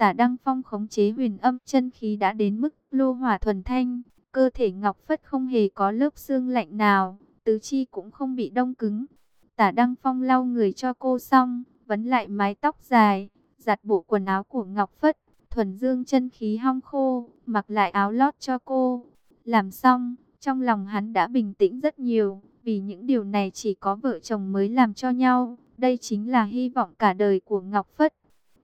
Tả Đăng Phong khống chế huyền âm chân khí đã đến mức lô hỏa thuần thanh, cơ thể Ngọc Phất không hề có lớp xương lạnh nào, tứ chi cũng không bị đông cứng. Tả Đăng Phong lau người cho cô xong, vấn lại mái tóc dài, giặt bộ quần áo của Ngọc Phất, thuần dương chân khí hong khô, mặc lại áo lót cho cô. Làm xong, trong lòng hắn đã bình tĩnh rất nhiều, vì những điều này chỉ có vợ chồng mới làm cho nhau. Đây chính là hy vọng cả đời của Ngọc Phất.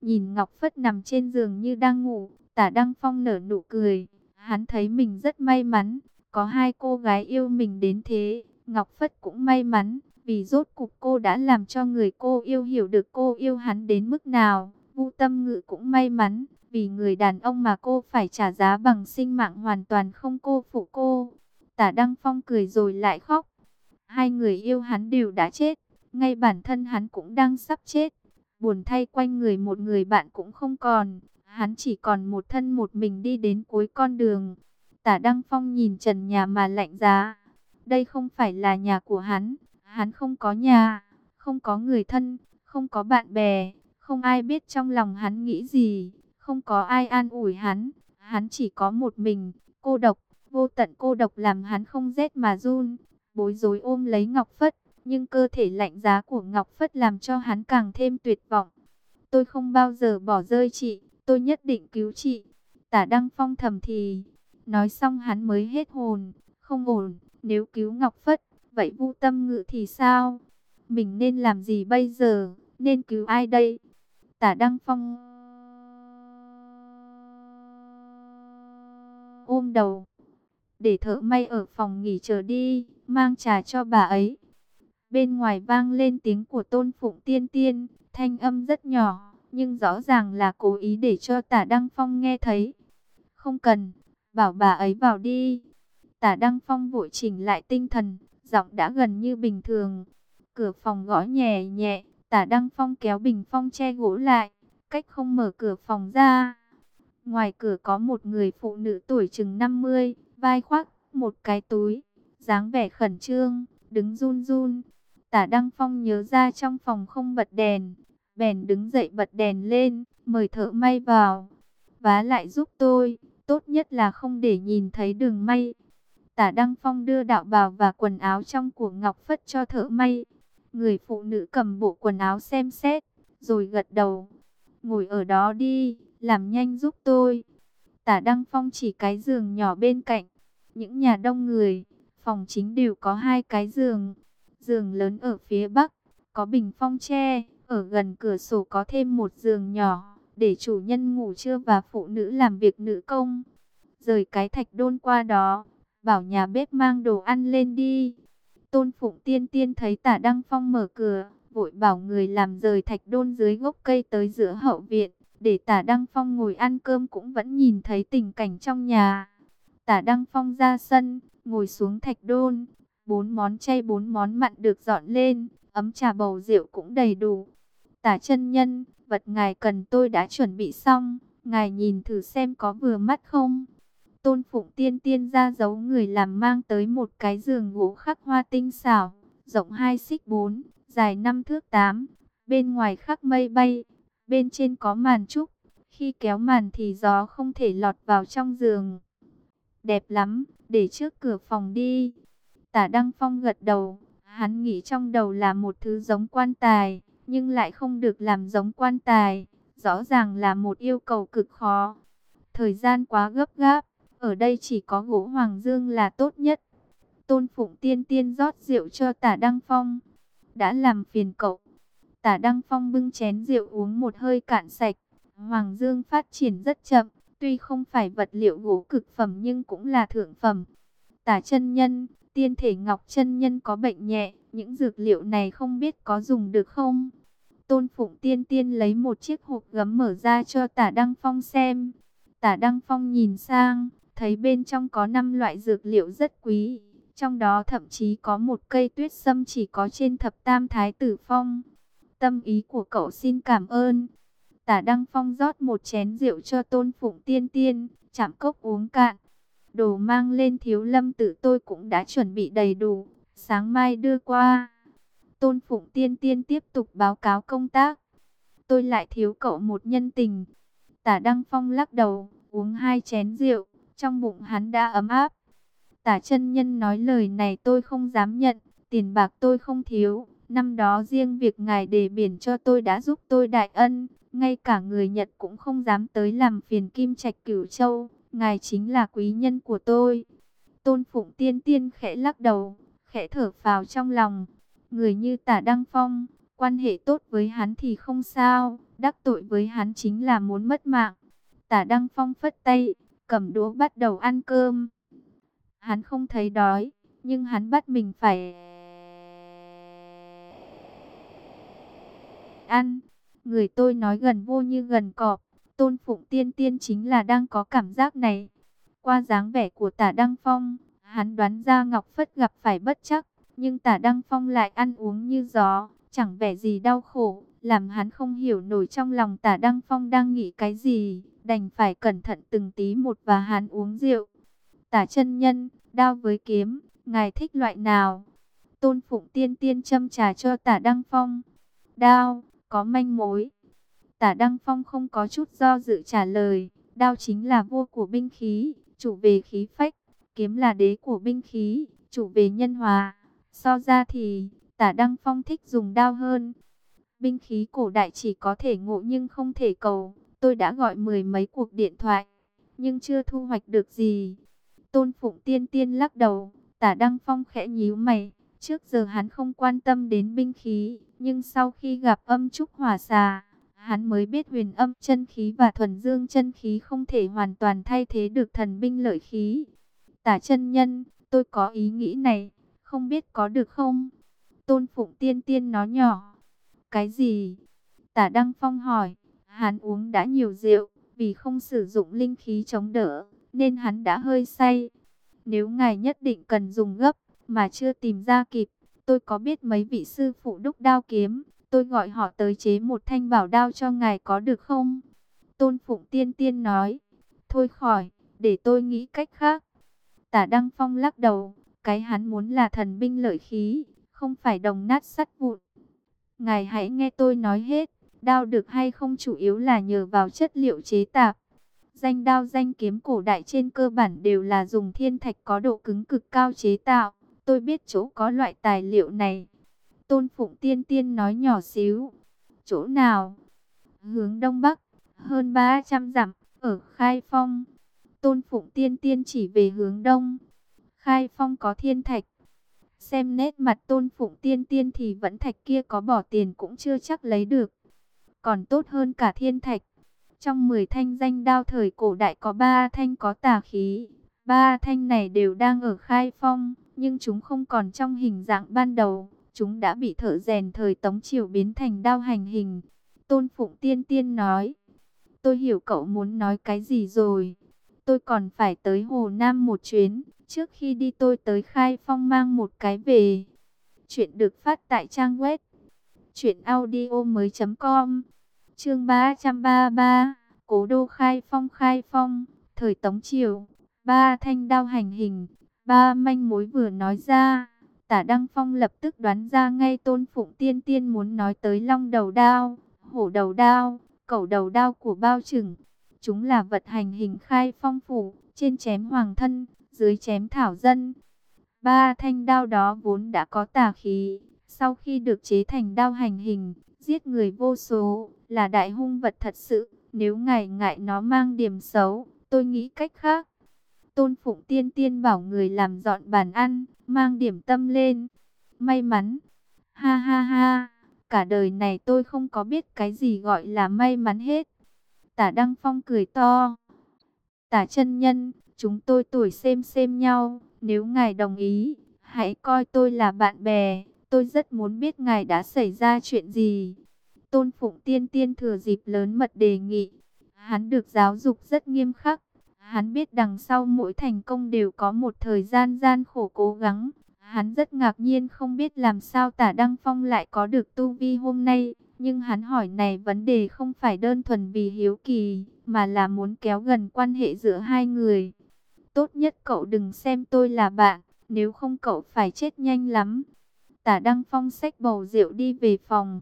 Nhìn Ngọc Phất nằm trên giường như đang ngủ, tả Đăng Phong nở nụ cười. Hắn thấy mình rất may mắn, có hai cô gái yêu mình đến thế. Ngọc Phất cũng may mắn, vì rốt cục cô đã làm cho người cô yêu hiểu được cô yêu hắn đến mức nào. Vu Tâm Ngự cũng may mắn, vì người đàn ông mà cô phải trả giá bằng sinh mạng hoàn toàn không cô phụ cô. Tả Đăng Phong cười rồi lại khóc. Hai người yêu hắn đều đã chết, ngay bản thân hắn cũng đang sắp chết. Buồn thay quanh người một người bạn cũng không còn, hắn chỉ còn một thân một mình đi đến cuối con đường. Tả Đăng Phong nhìn trần nhà mà lạnh giá. Đây không phải là nhà của hắn, hắn không có nhà, không có người thân, không có bạn bè, không ai biết trong lòng hắn nghĩ gì, không có ai an ủi hắn, hắn chỉ có một mình, cô độc, vô tận cô độc làm hắn không rét mà run, bối rối ôm lấy Ngọc Phất, nhưng cơ thể lạnh giá của Ngọc Phất làm cho hắn càng thêm tuyệt vọng. Tôi không bao giờ bỏ rơi chị, tôi nhất định cứu chị. Tả Đăng Phong thầm thì, nói xong hắn mới hết hồn, không ổn, nếu cứu Ngọc Phất, vậy Vu Tâm Ngự thì sao? Mình nên làm gì bây giờ? Nên cứu ai đây? Tả Đăng Phong ôm đầu, để thợ may ở phòng nghỉ chờ đi, mang trà cho bà ấy. Bên ngoài vang lên tiếng của tôn phụng tiên tiên, thanh âm rất nhỏ, nhưng rõ ràng là cố ý để cho tả Đăng Phong nghe thấy. Không cần, bảo bà ấy vào đi. Tả Đăng Phong vội chỉnh lại tinh thần, giọng đã gần như bình thường. Cửa phòng gõ nhẹ nhẹ, tả Đăng Phong kéo bình phong che gỗ lại, cách không mở cửa phòng ra. Ngoài cửa có một người phụ nữ tuổi chừng 50, vai khoác một cái túi, dáng vẻ khẩn trương, đứng run run. Tả Đăng Phong nhớ ra trong phòng không bật đèn, bèn đứng dậy bật đèn lên, mời thợ may vào. Vá lại giúp tôi, tốt nhất là không để nhìn thấy đường may. Tả Đăng Phong đưa đạo bào và quần áo trong của Ngọc Phất cho thợ may. Người phụ nữ cầm bộ quần áo xem xét, rồi gật đầu. Ngồi ở đó đi, làm nhanh giúp tôi. Tả Đăng Phong chỉ cái giường nhỏ bên cạnh. Những nhà đông người, phòng chính đều có hai cái giường. Giường lớn ở phía bắc, có bình phong tre, ở gần cửa sổ có thêm một giường nhỏ, để chủ nhân ngủ trưa và phụ nữ làm việc nữ công. Rời cái thạch đôn qua đó, bảo nhà bếp mang đồ ăn lên đi. Tôn Phụng Tiên Tiên thấy tả Đăng Phong mở cửa, vội bảo người làm rời thạch đôn dưới gốc cây tới giữa hậu viện, để tả Đăng Phong ngồi ăn cơm cũng vẫn nhìn thấy tình cảnh trong nhà. Tả Đăng Phong ra sân, ngồi xuống thạch đôn, bốn món chay bốn món mặn được dọn lên, ấm trà bầu rượu cũng đầy đủ. Tả chân nhân, vật ngài cần tôi đã chuẩn bị xong, ngài nhìn thử xem có vừa mắt không? Tôn Phụng Tiên Tiên ra giấu người làm mang tới một cái giường gỗ khắc hoa tinh xảo, rộng 2 xích 4, dài 5 thước 8, bên ngoài khắc mây bay, bên trên có màn trúc, khi kéo màn thì gió không thể lọt vào trong giường. Đẹp lắm, để trước cửa phòng đi. Tả Đăng Phong gật đầu, hắn nghĩ trong đầu là một thứ giống quan tài, nhưng lại không được làm giống quan tài, rõ ràng là một yêu cầu cực khó. Thời gian quá gấp gáp, ở đây chỉ có gỗ hoàng dương là tốt nhất. Tôn Phụng Tiên Tiên rót rượu cho tả Đăng Phong. Đã làm phiền cậu. Tả Đăng Phong bưng chén rượu uống một hơi cạn sạch. Hoàng Dương phát triển rất chậm. Tuy không phải vật liệu gỗ cực phẩm nhưng cũng là thượng phẩm. Tả chân nhân, tiên thể ngọc chân nhân có bệnh nhẹ. Những dược liệu này không biết có dùng được không? Tôn Phụng Tiên Tiên lấy một chiếc hộp gấm mở ra cho tả Đăng Phong xem. Tả Đăng Phong nhìn sang, thấy bên trong có 5 loại dược liệu rất quý. Trong đó thậm chí có một cây tuyết sâm chỉ có trên thập tam thái tử phong. Tâm ý của cậu xin cảm ơn. Tả Đăng Phong rót một chén rượu cho tôn phụng tiên tiên, chạm cốc uống cạn. Đồ mang lên thiếu lâm tự tôi cũng đã chuẩn bị đầy đủ, sáng mai đưa qua. Tôn phụng tiên tiên tiếp tục báo cáo công tác. Tôi lại thiếu cậu một nhân tình. Tả Đăng Phong lắc đầu, uống hai chén rượu, trong bụng hắn đã ấm áp. Tả chân nhân nói lời này tôi không dám nhận, tiền bạc tôi không thiếu. Năm đó riêng việc ngài đề biển cho tôi đã giúp tôi đại ân, ngay cả người Nhật cũng không dám tới làm phiền Kim Trạch Cửu Châu. Ngài chính là quý nhân của tôi. Tôn Phụng Tiên Tiên khẽ lắc đầu, khẽ thở phào trong lòng. Người như Tả Đăng Phong, quan hệ tốt với hắn thì không sao, đắc tội với hắn chính là muốn mất mạng. Tả Đăng Phong phất tay, cầm đũa bắt đầu ăn cơm. Hắn không thấy đói, nhưng hắn bắt mình phải ăn. Người tôi nói gần vô như gần cọp, tôn phụng tiên tiên chính là đang có cảm giác này. Qua dáng vẻ của tả Đăng Phong, hắn đoán ra Ngọc Phất gặp phải bất chắc, nhưng tả Đăng Phong lại ăn uống như gió, chẳng vẻ gì đau khổ, làm hắn không hiểu nổi trong lòng tả Đăng Phong đang nghĩ cái gì, đành phải cẩn thận từng tí một và hắn uống rượu. Tả chân nhân, đao với kiếm, ngài thích loại nào? Tôn Phụng Tiên Tiên châm trà cho tả Đăng Phong. Đao, có manh mối. Tả Đăng Phong không có chút do dự trả lời, đao chính là vua của binh khí, chủ về khí phách, kiếm là đế của binh khí, chủ về nhân hòa. So ra thì, tả Đăng Phong thích dùng đao hơn. Binh khí cổ đại chỉ có thể ngộ nhưng không thể cầu. Tôi đã gọi mười mấy cuộc điện thoại, nhưng chưa thu hoạch được gì. Tôn Phụng Tiên Tiên lắc đầu, tả Đăng Phong khẽ nhíu mày. Trước giờ hắn không quan tâm đến binh khí, nhưng sau khi gặp âm trúc hỏa xà, hắn mới biết huyền âm chân khí và thuần dương chân khí không thể hoàn toàn thay thế được thần binh lợi khí. Tả chân nhân, tôi có ý nghĩ này, không biết có được không? Tôn Phụng Tiên Tiên nó nhỏ. Cái gì? Tả Đăng Phong hỏi. Hắn uống đã nhiều rượu, vì không sử dụng linh khí chống đỡ, nên hắn đã hơi say. Nếu ngài nhất định cần dùng gấp, mà chưa tìm ra kịp, tôi có biết mấy vị sư phụ đúc đao kiếm, tôi gọi họ tới chế một thanh bảo đao cho ngài có được không? Tôn Phụng Tiên Tiên nói, thôi khỏi, để tôi nghĩ cách khác. Tả Đăng Phong lắc đầu, cái hắn muốn là thần binh lợi khí, không phải đồng nát sắt vụn. Ngài hãy nghe tôi nói hết, đao được hay không chủ yếu là nhờ vào chất liệu chế tạo. Danh đao danh kiếm cổ đại trên cơ bản đều là dùng thiên thạch có độ cứng cực cao chế tạo. Tôi biết chỗ có loại tài liệu này. Tôn Phụng Tiên Tiên nói nhỏ xíu. Chỗ nào? Hướng Đông Bắc, hơn 300 dặm, ở Khai Phong. Tôn Phụng Tiên Tiên chỉ về hướng Đông. Khai Phong có thiên thạch. Xem nét mặt Tôn Phụng Tiên Tiên thì vẫn thạch kia có bỏ tiền cũng chưa chắc lấy được. Còn tốt hơn cả thiên thạch. Trong 10 thanh danh đao thời cổ đại có 3 thanh có tà khí. Ba thanh này đều đang ở khai phong, nhưng chúng không còn trong hình dạng ban đầu. Chúng đã bị thợ rèn thời Tống Triều biến thành đao hành hình. Tôn Phụng Tiên Tiên nói, tôi hiểu cậu muốn nói cái gì rồi. Tôi còn phải tới Hồ Nam một chuyến, trước khi đi tôi tới Khai Phong mang một cái về. Chuyện được phát tại trang web truyệnaudiomoi.com. Chương 333, Cố đô Khai Phong Khai Phong, thời Tống Triều, ba thanh đao hành hình, ba manh mối vừa nói ra, Tả Đăng Phong lập tức đoán ra ngay Tôn Phụng Tiên Tiên muốn nói tới long đầu đao, hổ đầu đao, cẩu đầu đao của bao trừng. Chúng là vật hành hình khai phong phủ, trên chém hoàng thân, dưới chém thảo dân. Ba thanh đao đó vốn đã có tà khí, sau khi được chế thành đao hành hình, giết người vô số, là đại hung vật thật sự. Nếu ngài ngại nó mang điểm xấu, tôi nghĩ cách khác. Tôn Phụng Tiên Tiên bảo người làm dọn bàn ăn, mang điểm tâm lên. May mắn. Ha ha ha, cả đời này tôi không có biết cái gì gọi là may mắn hết. Tả Đăng Phong cười to. Tả chân nhân, chúng tôi tuổi xem xem nhau, nếu ngài đồng ý, hãy coi tôi là bạn bè. Tôi rất muốn biết ngài đã xảy ra chuyện gì. Tôn Phụng Tiên Tiên thừa dịp lớn mật đề nghị. Hắn được giáo dục rất nghiêm khắc. Hắn biết đằng sau mỗi thành công đều có một thời gian gian khổ cố gắng. Hắn rất ngạc nhiên không biết làm sao tả Đăng Phong lại có được tu vi hôm nay. Nhưng hắn hỏi này vấn đề không phải đơn thuần vì hiếu kỳ, mà là muốn kéo gần quan hệ giữa hai người. Tốt nhất cậu đừng xem tôi là bạn, nếu không cậu phải chết nhanh lắm. Tả Đăng Phong xách bầu rượu đi về phòng.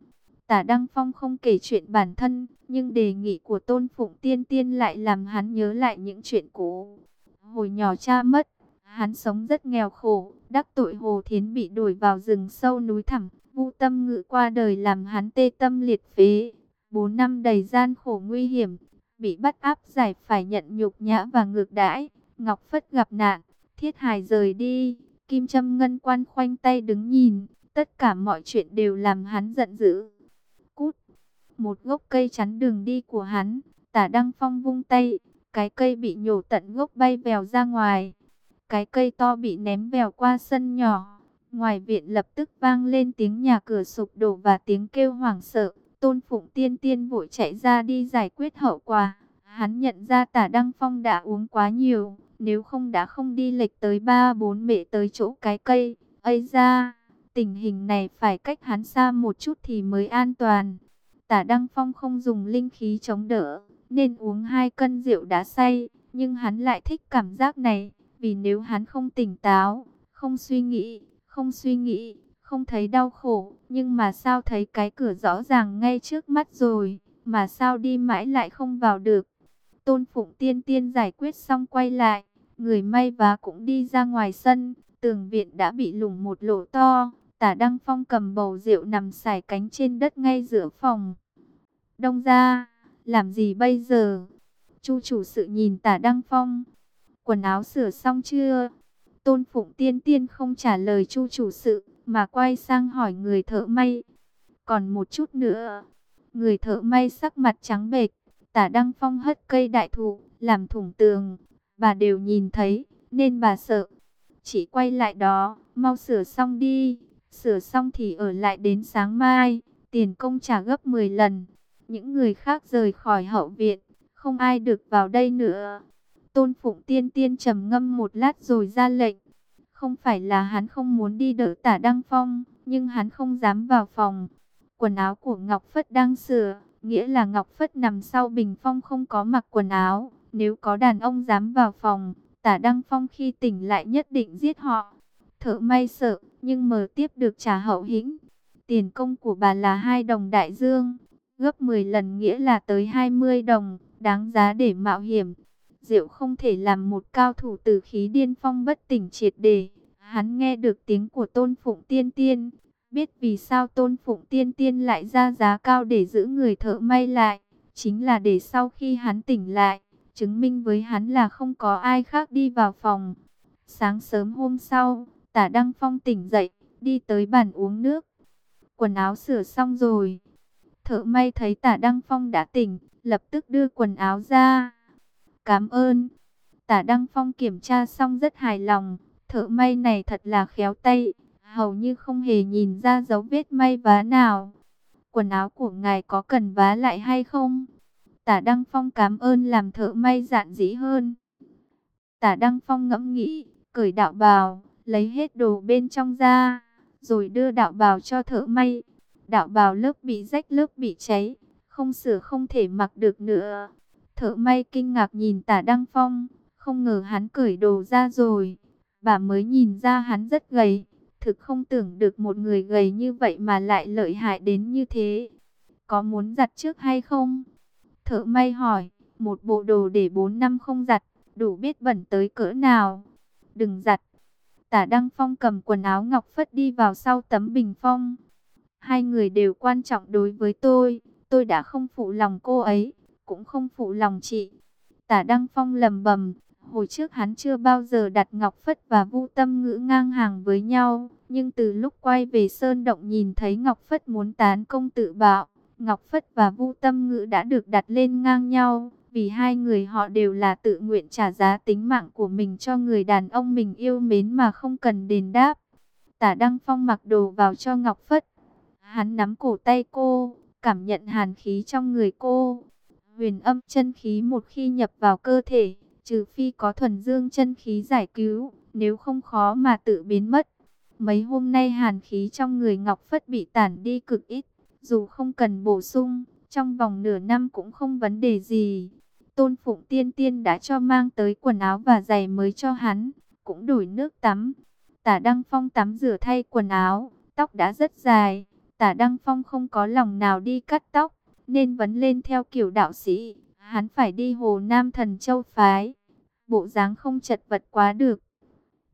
Tả Đăng Phong không kể chuyện bản thân, nhưng đề nghị của Tôn Phụng Tiên Tiên lại làm hắn nhớ lại những chuyện cũ. Hồi nhỏ cha mất, hắn sống rất nghèo khổ, đắc tội Hồ Thiến bị đuổi vào rừng sâu núi thẳm, Vu Tâm Ngự qua đời làm hắn tê tâm liệt phế. Bốn năm đầy gian khổ nguy hiểm, bị bắt áp giải phải nhận nhục nhã và ngược đãi. Ngọc Phất gặp nạn, Thiết hài rời đi, Kim Trâm Ngân quan khoanh tay đứng nhìn, tất cả mọi chuyện đều làm hắn giận dữ. Một gốc cây chắn đường đi của hắn, tả Đăng Phong vung tay, cái cây bị nhổ tận gốc bay vèo ra ngoài. Cái cây to bị ném vèo qua sân nhỏ, ngoài viện lập tức vang lên tiếng nhà cửa sụp đổ và tiếng kêu hoảng sợ. Tôn Phụng Tiên Tiên vội chạy ra đi giải quyết hậu quả. Hắn nhận ra tả Đăng Phong đã uống quá nhiều, nếu không đã không đi lệch tới ba bốn mẹ tới chỗ cái cây. ấy ra, tình hình này phải cách hắn xa một chút thì mới an toàn. Tả Đăng Phong không dùng linh khí chống đỡ, nên uống hai cân rượu đá say, nhưng hắn lại thích cảm giác này, vì nếu hắn không tỉnh táo, không suy nghĩ, không suy nghĩ, không thấy đau khổ, nhưng mà sao thấy cái cửa rõ ràng ngay trước mắt rồi, mà sao đi mãi lại không vào được. Tôn Phụng Tiên Tiên giải quyết xong quay lại, người may vá cũng đi ra ngoài sân, tường viện đã bị lủng một lỗ to, tả Đăng Phong cầm bầu rượu nằm xải cánh trên đất ngay giữa phòng. Đông ra, làm gì bây giờ? Chu chủ sự nhìn tả Đăng Phong, quần áo sửa xong chưa? Tôn Phụng Tiên Tiên không trả lời chu chủ sự, mà quay sang hỏi người thợ may. Còn một chút nữa, người thợ may sắc mặt trắng bệch, tả Đăng Phong hất cây đại thụ, làm thủng tường, bà đều nhìn thấy, nên bà sợ. Chỉ quay lại đó, mau sửa xong đi, sửa xong thì ở lại đến sáng mai, tiền công trả gấp 10 lần. Những người khác rời khỏi hậu viện, không ai được vào đây nữa. Tôn Phụng Tiên Tiên trầm ngâm một lát rồi ra lệnh. Không phải là hắn không muốn đi đỡ tả Đăng Phong, nhưng hắn không dám vào phòng. Quần áo của Ngọc Phất đang sửa, nghĩa là Ngọc Phất nằm sau bình phong không có mặc quần áo. Nếu có đàn ông dám vào phòng, tả Đăng Phong khi tỉnh lại nhất định giết họ. Thợ may sợ, nhưng mở tiếp được trả hậu hĩnh. Tiền công của bà là hai đồng đại dương, gấp 10 lần nghĩa là tới 20 đồng, đáng giá để mạo hiểm. Diệu không thể làm một cao thủ tử khí điên phong bất tỉnh triệt đề. Hắn nghe được tiếng của Tôn Phụng Tiên Tiên, biết vì sao Tôn Phụng Tiên Tiên lại ra giá cao để giữ người thợ may lại, chính là để sau khi hắn tỉnh lại, chứng minh với hắn là không có ai khác đi vào phòng. Sáng sớm hôm sau, Tả Đăng Phong tỉnh dậy, đi tới bàn uống nước. Quần áo sửa xong rồi. Thợ may thấy Tả Đăng Phong đã tỉnh, lập tức đưa quần áo ra. Cảm ơn. Tả Đăng Phong kiểm tra xong rất hài lòng. Thợ may này thật là khéo tay. Hầu như không hề nhìn ra dấu vết may vá nào. Quần áo của ngài có cần vá lại hay không? Tả Đăng Phong cảm ơn làm thợ may dạn dĩ hơn. Tả Đăng Phong ngẫm nghĩ, cởi đạo bào, lấy hết đồ bên trong ra, rồi đưa đạo bào cho thợ may. Đạo bào lớp bị rách lớp bị cháy, không sửa không thể mặc được nữa. Thợ may kinh ngạc nhìn tả Đăng Phong, không ngờ hắn cởi đồ ra rồi. Bà mới nhìn ra hắn rất gầy, thực không tưởng được một người gầy như vậy mà lại lợi hại đến như thế. Có muốn giặt trước hay không? Thợ may hỏi, một bộ đồ để 4 năm không giặt, đủ biết bẩn tới cỡ nào. Đừng giặt. Tả Đăng Phong cầm quần áo ngọc phất đi vào sau tấm bình phong. Hai người đều quan trọng đối với tôi, tôi đã không phụ lòng cô ấy cũng không phụ lòng chị. Tả Đăng Phong lầm bầm, hồi trước hắn chưa bao giờ đặt Ngọc Phất và Vu Tâm Ngữ ngang hàng với nhau, nhưng từ lúc quay về Sơn Động nhìn thấy Ngọc Phất muốn tán công tự bạo, Ngọc Phất và Vu Tâm Ngữ đã được đặt lên ngang nhau, vì hai người họ đều là tự nguyện trả giá tính mạng của mình cho người đàn ông mình yêu mến mà không cần đền đáp. Tả Đăng Phong mặc đồ vào cho Ngọc Phất. Hắn nắm cổ tay cô, cảm nhận hàn khí trong người cô. Huyền âm chân khí một khi nhập vào cơ thể, trừ phi có thuần dương chân khí giải cứu, nếu không khó mà tự biến mất. Mấy hôm nay hàn khí trong người Ngọc Phất bị tản đi cực ít, dù không cần bổ sung, trong vòng nửa năm cũng không vấn đề gì. Tôn Phụng Tiên Tiên đã cho mang tới quần áo và giày mới cho hắn, cũng đổi nước tắm. Tả Đăng Phong tắm rửa thay quần áo, tóc đã rất dài, Tả Đăng Phong không có lòng nào đi cắt tóc, nên vấn lên theo kiểu đạo sĩ. Hắn phải đi Hồ Nam Thần Châu Phái. Bộ dáng không chật vật quá được.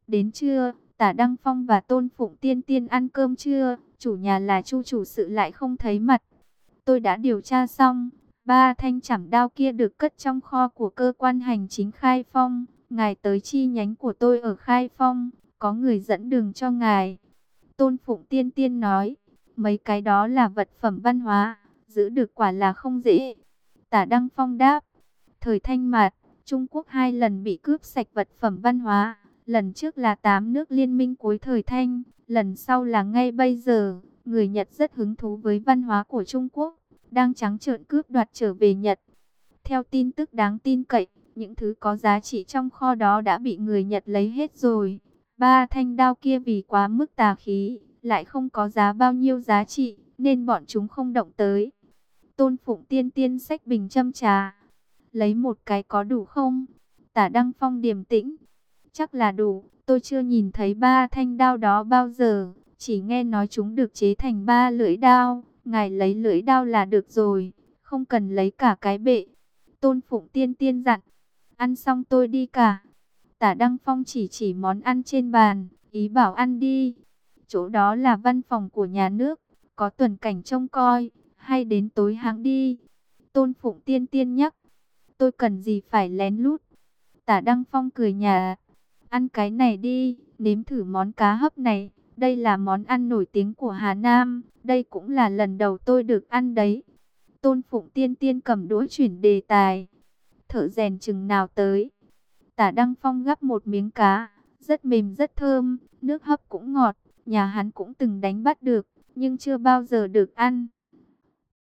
Đến trưa, Tả Đăng Phong và Tôn Phụng Tiên Tiên ăn cơm trưa. Chủ nhà là Chu chủ sự lại không thấy mặt. Tôi đã điều tra xong. Ba thanh chảm đao kia được cất trong kho của cơ quan hành chính Khai Phong. Ngài tới chi nhánh của tôi ở Khai Phong. Có người dẫn đường cho ngài. Tôn Phụng Tiên Tiên nói. Mấy cái đó là vật phẩm văn hóa. Giữ được quả là không dễ. Tả Đăng Phong đáp. Thời thanh mạt, Trung Quốc hai lần bị cướp sạch vật phẩm văn hóa. Lần trước là tám nước liên minh cuối thời thanh. Lần sau là ngay bây giờ. Người Nhật rất hứng thú với văn hóa của Trung Quốc. Đang trắng trợn cướp đoạt trở về Nhật. Theo tin tức đáng tin cậy, những thứ có giá trị trong kho đó đã bị người Nhật lấy hết rồi. Ba thanh đao kia vì quá mức tà khí, lại không có giá bao nhiêu giá trị, nên bọn chúng không động tới. Tôn Phụng tiên tiên sách bình châm trà. Lấy một cái có đủ không? Tả Đăng Phong điềm tĩnh. Chắc là đủ, tôi chưa nhìn thấy ba thanh đao đó bao giờ. Chỉ nghe nói chúng được chế thành ba lưỡi đao. Ngài lấy lưỡi đao là được rồi, không cần lấy cả cái bệ. Tôn Phụng tiên tiên dặn. Ăn xong tôi đi cả. Tả Đăng Phong chỉ chỉ món ăn trên bàn, ý bảo ăn đi. Chỗ đó là văn phòng của nhà nước, có tuần cảnh trông coi hay đến tối hãng đi. Tôn Phụng Tiên Tiên nhắc, tôi cần gì phải lén lút. Tả Đăng Phong cười nhà, ăn cái này đi, nếm thử món cá hấp này. Đây là món ăn nổi tiếng của Hà Nam, đây cũng là lần đầu tôi được ăn đấy. Tôn Phụng Tiên Tiên cầm đũa chuyển đề tài. Thợ rèn chừng nào tới. Tả Đăng Phong gắp một miếng cá, rất mềm rất thơm, nước hấp cũng ngọt, nhà hắn cũng từng đánh bắt được, nhưng chưa bao giờ được ăn.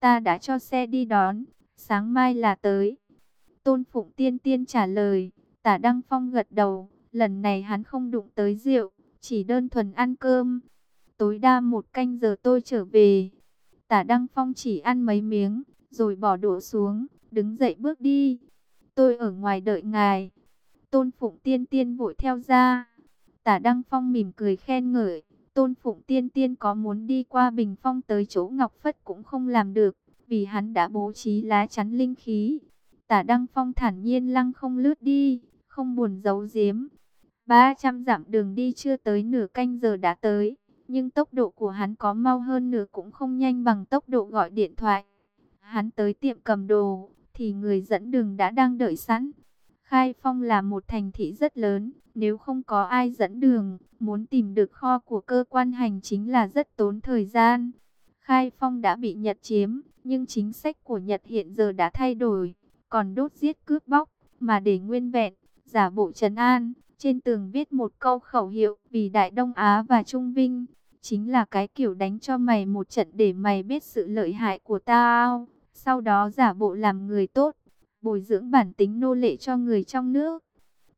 Ta đã cho xe đi đón, sáng mai là tới. Tôn Phụng Tiên Tiên trả lời, tả Đăng Phong gật đầu, lần này hắn không đụng tới rượu, chỉ đơn thuần ăn cơm. Tối đa một canh giờ tôi trở về. Tả Đăng Phong chỉ ăn mấy miếng, rồi bỏ đũa xuống, đứng dậy bước đi. Tôi ở ngoài đợi ngài. Tôn Phụng Tiên Tiên vội theo ra. Tả Đăng Phong mỉm cười khen ngợi. Tôn Phụng Tiên Tiên có muốn đi qua Bình Phong tới chỗ Ngọc Phất cũng không làm được, vì hắn đã bố trí lá chắn linh khí. Tả Đăng Phong thản nhiên lăng không lướt đi, không buồn giấu giếm. 300 dặm đường đi chưa tới nửa canh giờ đã tới, nhưng tốc độ của hắn có mau hơn nửa cũng không nhanh bằng tốc độ gọi điện thoại. Hắn tới tiệm cầm đồ, thì người dẫn đường đã đang đợi sẵn. Khai Phong là một thành thị rất lớn, nếu không có ai dẫn đường, muốn tìm được kho của cơ quan hành chính là rất tốn thời gian. Khai Phong đã bị Nhật chiếm, nhưng chính sách của Nhật hiện giờ đã thay đổi, còn đốt giết cướp bóc, mà để nguyên vẹn, giả bộ trấn an. Trên tường viết một câu khẩu hiệu vì Đại Đông Á và Trung Vinh, chính là cái kiểu đánh cho mày một trận để mày biết sự lợi hại của tao, sau đó giả bộ làm người tốt, bồi dưỡng bản tính nô lệ cho người trong nước.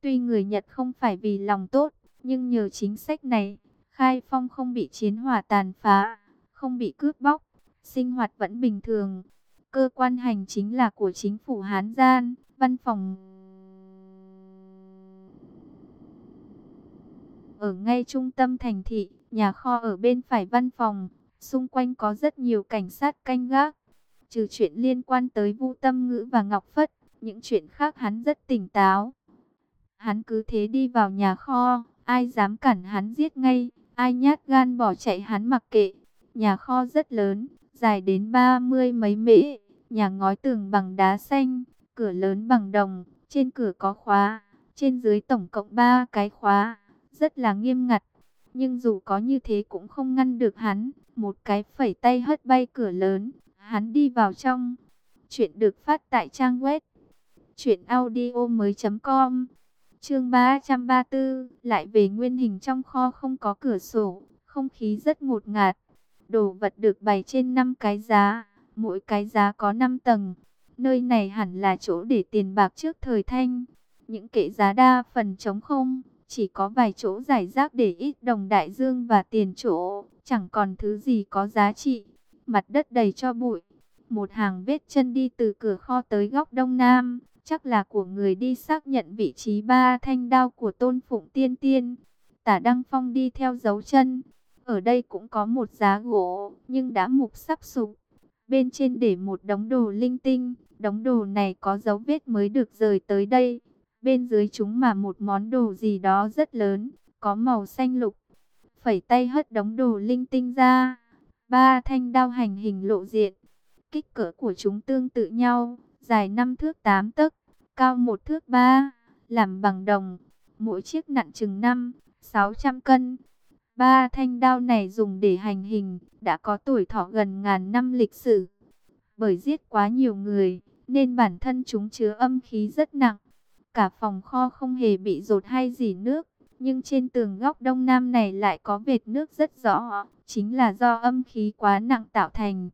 Tuy người Nhật không phải vì lòng tốt, nhưng nhờ chính sách này, Khai Phong không bị chiến hỏa tàn phá, không bị cướp bóc, sinh hoạt vẫn bình thường. Cơ quan hành chính là của chính phủ Hán Gian, văn phòng ở ngay trung tâm thành thị, nhà kho ở bên phải văn phòng, xung quanh có rất nhiều cảnh sát canh gác. Trừ chuyện liên quan tới Vu Tâm Ngữ và Ngọc Phất, những chuyện khác hắn rất tỉnh táo. Hắn cứ thế đi vào nhà kho, ai dám cản hắn giết ngay, ai nhát gan bỏ chạy hắn mặc kệ. Nhà kho rất lớn, dài đến ba mươi mấy mễ, nhà ngói tường bằng đá xanh, cửa lớn bằng đồng, trên cửa có khóa, trên dưới tổng cộng ba cái khóa, rất là nghiêm ngặt. Nhưng dù có như thế cũng không ngăn được hắn, một cái phẩy tay hất bay cửa lớn, hắn đi vào trong. Chuyện được phát tại trang web chuyệnaudio mới .com Chương 334, lại về nguyên hình trong kho không có cửa sổ, không khí rất ngột ngạt. Đồ vật được bày trên 5 cái giá, mỗi cái giá có 5 tầng. Nơi này hẳn là chỗ để tiền bạc trước thời thanh. Những kệ giá đa phần trống không, chỉ có vài chỗ giải rác để ít đồng đại dương và tiền chỗ, chẳng còn thứ gì có giá trị. Mặt đất đầy cho bụi, một hàng vết chân đi từ cửa kho tới góc đông nam, chắc là của người đi xác nhận vị trí ba thanh đao của tôn phụng tiên tiên. Tả Đăng Phong đi theo dấu chân, Ở đây cũng có một giá gỗ, nhưng đã mục sắp sụp. Bên trên để một đống đồ linh tinh, đống đồ này có dấu vết mới được rời tới đây. Bên dưới chúng mà một món đồ gì đó rất lớn, có màu xanh lục. Phẩy tay hất đống đồ linh tinh ra. Ba thanh đao hành hình lộ diện. Kích cỡ của chúng tương tự nhau, dài 5 thước 8 tấc, cao 1 thước 3, làm bằng đồng. Mỗi chiếc nặng chừng 5, 600 cân. Ba thanh đao này dùng để hành hình, đã có tuổi thọ gần ngàn năm lịch sử. Bởi giết quá nhiều người, nên bản thân chúng chứa âm khí rất nặng. Cả phòng kho không hề bị rột hay gì nước, nhưng trên tường góc đông nam này lại có vệt nước rất rõ, chính là do âm khí quá nặng tạo thành.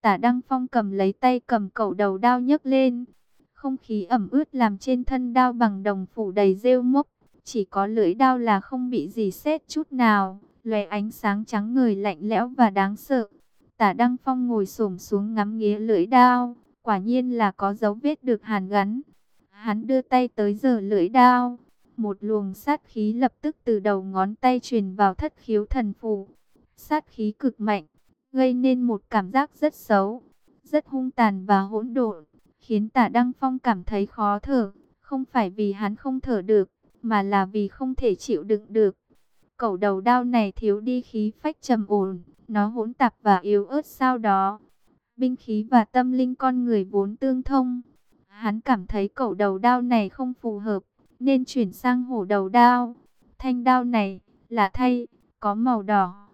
Tả Đăng Phong cầm lấy tay cầm cậu đầu đao nhấc lên. Không khí ẩm ướt làm trên thân đao bằng đồng phủ đầy rêu mốc. Chỉ có lưỡi đao là không bị gì xét chút nào. Lòe ánh sáng trắng người lạnh lẽo và đáng sợ. Tả Đăng Phong ngồi xổm xuống ngắm nghía lưỡi đao. Quả nhiên là có dấu vết được hàn gắn. Hắn đưa tay tới giờ lưỡi đao. Một luồng sát khí lập tức từ đầu ngón tay truyền vào thất khiếu thần phủ. Sát khí cực mạnh gây nên một cảm giác rất xấu, rất hung tàn và hỗn độn, khiến Tả Đăng Phong cảm thấy khó thở, không phải vì hắn không thở được, mà là vì không thể chịu đựng được. Cẩu đầu đao này thiếu đi khí phách trầm ổn, nó hỗn tạp và yếu ớt sau đó. Binh khí và tâm linh con người vốn tương thông. Hắn cảm thấy cẩu đầu đao này không phù hợp, nên chuyển sang hổ đầu đao. Thanh đao này là thay, có màu đỏ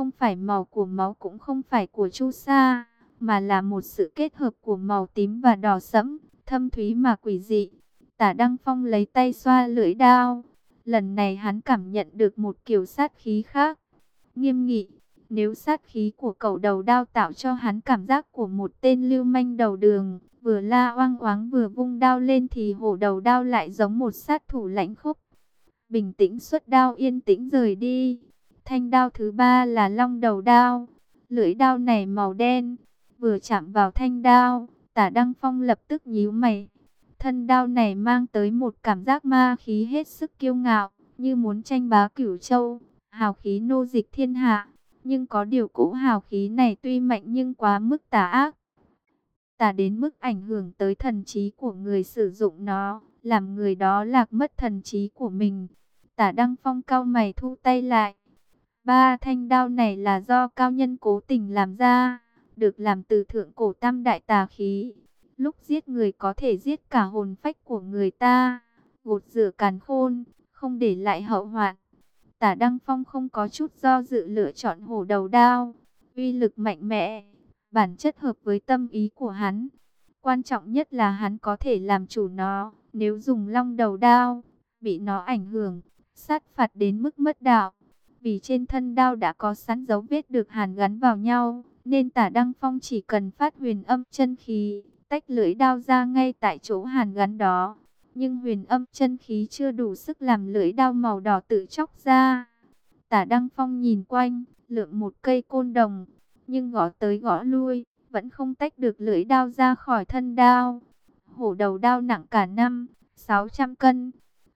không phải màu của máu cũng không phải của chu sa, mà là một sự kết hợp của màu tím và đỏ sẫm, thâm thúy mà quỷ dị. Tả Đăng Phong lấy tay xoa lưỡi đao. Lần này hắn cảm nhận được một kiểu sát khí khác. Nghiêm nghị, nếu sát khí của cậu đầu đao tạo cho hắn cảm giác của một tên lưu manh đầu đường, vừa la oang oáng vừa vung đao lên thì hổ đầu đao lại giống một sát thủ lãnh khốc. Bình tĩnh xuất đao yên tĩnh rời đi. Thanh đao thứ ba là long đầu đao. Lưỡi đao này màu đen. Vừa chạm vào thanh đao, tả Đăng Phong lập tức nhíu mày. Thân đao này mang tới một cảm giác ma khí hết sức kiêu ngạo, như muốn tranh bá cửu châu, hào khí nô dịch thiên hạ. Nhưng có điều cũ hào khí này tuy mạnh nhưng quá mức tà ác. Tà đến mức ảnh hưởng tới thần trí của người sử dụng nó, làm người đó lạc mất thần trí của mình. Tả Đăng Phong cao mày thu tay lại, Ba thanh đao này là do cao nhân cố tình làm ra, được làm từ thượng cổ tam đại tà khí. Lúc giết người có thể giết cả hồn phách của người ta, gột rửa càn khôn, không để lại hậu hoạn. Tả Đăng Phong không có chút do dự lựa chọn hổ đầu đao, uy lực mạnh mẽ, bản chất hợp với tâm ý của hắn. Quan trọng nhất là hắn có thể làm chủ nó, nếu dùng long đầu đao, bị nó ảnh hưởng, sát phạt đến mức mất đạo. Vì trên thân đao đã có sẵn dấu vết được hàn gắn vào nhau, nên tả Đăng Phong chỉ cần phát huyền âm chân khí, tách lưỡi đao ra ngay tại chỗ hàn gắn đó. Nhưng huyền âm chân khí chưa đủ sức làm lưỡi đao màu đỏ tự chóc ra. Tả Đăng Phong nhìn quanh, lượng một cây côn đồng, nhưng gõ tới gõ lui, vẫn không tách được lưỡi đao ra khỏi thân đao. Hổ đầu đao nặng cả năm, 600 cân,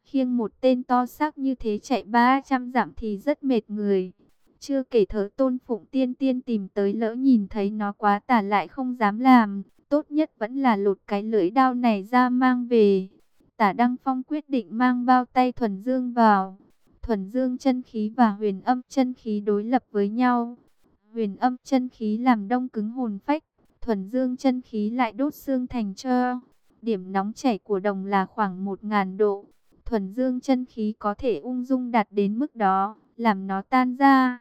khiêng một tên to xác như thế chạy 300 dặm thì rất mệt người. Chưa kể thở tôn phụng tiên tiên tìm tới lỡ nhìn thấy nó quá tả lại không dám làm. Tốt nhất vẫn là lột cái lưỡi đao này ra mang về. Tả Đăng Phong quyết định mang bao tay thuần dương vào. Thuần dương chân khí và huyền âm chân khí đối lập với nhau. Huyền âm chân khí làm đông cứng hồn phách. Thuần dương chân khí lại đốt xương thành trơ. Điểm nóng chảy của đồng là khoảng 1.000 độ thuần dương chân khí có thể ung dung đạt đến mức đó, làm nó tan ra.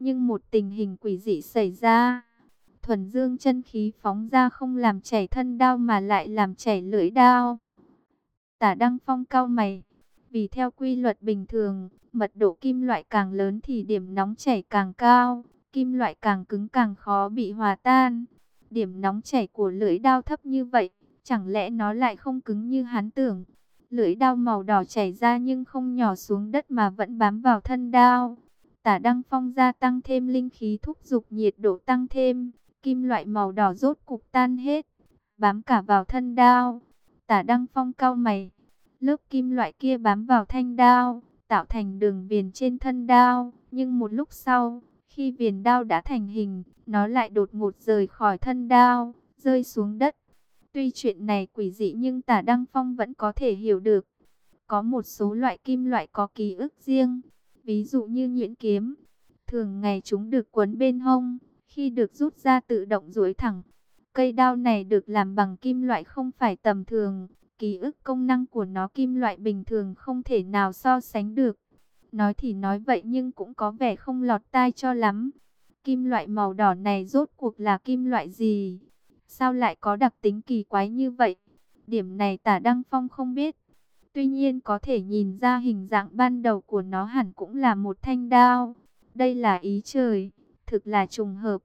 Nhưng một tình hình quỷ dị xảy ra. Thuần dương chân khí phóng ra không làm chảy thân đao mà lại làm chảy lưỡi đao. Tả Đăng Phong cao mày. Vì theo quy luật bình thường, mật độ kim loại càng lớn thì điểm nóng chảy càng cao, kim loại càng cứng càng khó bị hòa tan. Điểm nóng chảy của lưỡi đao thấp như vậy, chẳng lẽ nó lại không cứng như hắn tưởng? Lưỡi đao màu đỏ chảy ra nhưng không nhỏ xuống đất mà vẫn bám vào thân đao. Tả Đăng Phong gia tăng thêm linh khí thúc dục nhiệt độ tăng thêm. Kim loại màu đỏ rốt cục tan hết. Bám cả vào thân đao. Tả Đăng Phong cao mày. Lớp kim loại kia bám vào thanh đao. tạo thành đường viền trên thân đao. Nhưng một lúc sau, khi viền đao đã thành hình, nó lại đột ngột rời khỏi thân đao, rơi xuống đất. Tuy chuyện này quỷ dị nhưng tả Đăng Phong vẫn có thể hiểu được. Có một số loại kim loại có ký ức riêng, ví dụ như nhuyễn kiếm. Thường ngày chúng được quấn bên hông, khi được rút ra tự động duỗi thẳng. Cây đao này được làm bằng kim loại không phải tầm thường, ký ức công năng của nó kim loại bình thường không thể nào so sánh được. Nói thì nói vậy nhưng cũng có vẻ không lọt tai cho lắm. Kim loại màu đỏ này rốt cuộc là kim loại gì? Sao lại có đặc tính kỳ quái như vậy? Điểm này tả Đăng Phong không biết. Tuy nhiên có thể nhìn ra hình dạng ban đầu của nó hẳn cũng là một thanh đao. Đây là ý trời, thực là trùng hợp.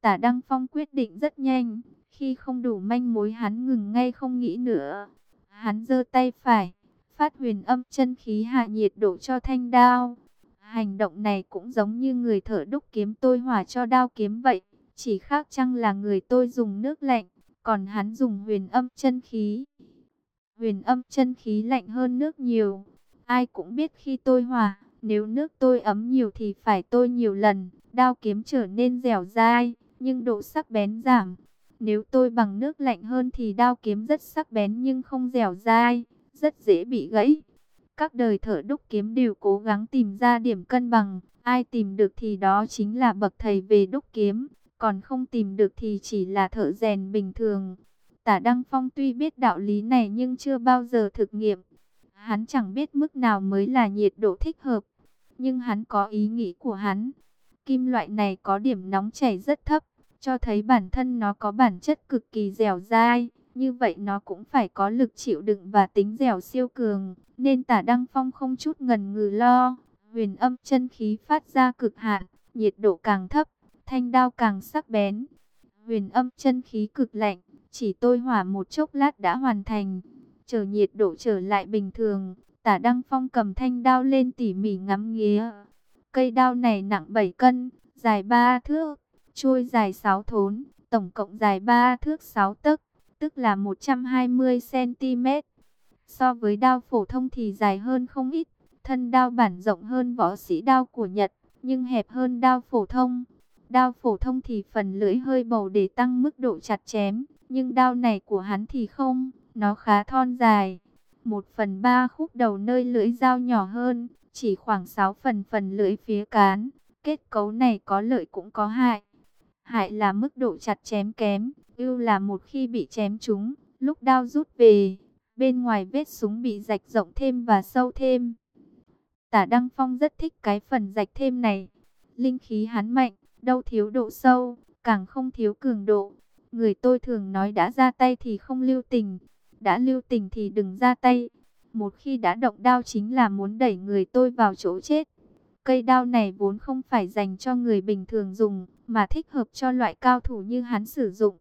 Tả Đăng Phong quyết định rất nhanh, khi không đủ manh mối hắn ngừng ngay không nghĩ nữa. Hắn giơ tay phải, phát huyền âm chân khí hạ nhiệt độ cho thanh đao. Hành động này cũng giống như người thợ đúc kiếm tôi hỏa cho đao kiếm vậy, chỉ khác chăng là người tôi dùng nước lạnh, còn hắn dùng huyền âm chân khí. Huyền âm chân khí lạnh hơn nước nhiều. Ai cũng biết khi tôi hỏa, nếu nước tôi ấm nhiều thì phải tôi nhiều lần, đao kiếm trở nên dẻo dai, nhưng độ sắc bén giảm. Nếu tôi bằng nước lạnh hơn thì đao kiếm rất sắc bén nhưng không dẻo dai, rất dễ bị gãy. Các đời thợ đúc kiếm đều cố gắng tìm ra điểm cân bằng, ai tìm được thì đó chính là bậc thầy về đúc kiếm, còn không tìm được thì chỉ là thợ rèn bình thường. Tả Đăng Phong tuy biết đạo lý này nhưng chưa bao giờ thực nghiệm. Hắn chẳng biết mức nào mới là nhiệt độ thích hợp, nhưng hắn có ý nghĩ của hắn. Kim loại này có điểm nóng chảy rất thấp, cho thấy bản thân nó có bản chất cực kỳ dẻo dai. Như vậy nó cũng phải có lực chịu đựng và tính dẻo siêu cường, nên tả Đăng Phong không chút ngần ngừ lo. Huyền âm chân khí phát ra cực hạn, nhiệt độ càng thấp, thanh đao càng sắc bén. Huyền âm chân khí cực lạnh, chỉ tôi hỏa một chốc lát đã hoàn thành. Chờ nhiệt độ trở lại bình thường, tả Đăng Phong cầm thanh đao lên tỉ mỉ ngắm nghía. Cây đao này nặng 7 cân, dài 3 thước, chuôi dài 6 thốn, tổng cộng dài 3 thước 6 tấc, tức là 120cm. So với đao phổ thông thì dài hơn không ít, thân đao bản rộng hơn võ sĩ đao của Nhật, nhưng hẹp hơn đao phổ thông. Đao phổ thông thì phần lưỡi hơi bầu để tăng mức độ chặt chém, nhưng đao này của hắn thì không, nó khá thon dài. Một phần ba khúc đầu nơi lưỡi dao nhỏ hơn, chỉ khoảng 6 phần phần lưỡi phía cán. Kết cấu này có lợi cũng có hại. Hại là mức độ chặt chém kém, ưu là một khi bị chém trúng, lúc đao rút về, bên ngoài vết súng bị rạch rộng thêm và sâu thêm. Tả Đăng Phong rất thích cái phần rạch thêm này. Linh khí hắn mạnh, đâu thiếu độ sâu, càng không thiếu cường độ. Người tôi thường nói đã ra tay thì không lưu tình, đã lưu tình thì đừng ra tay. Một khi đã động đao chính là muốn đẩy người tôi vào chỗ chết. Cây đao này vốn không phải dành cho người bình thường dùng, mà thích hợp cho loại cao thủ như hắn sử dụng.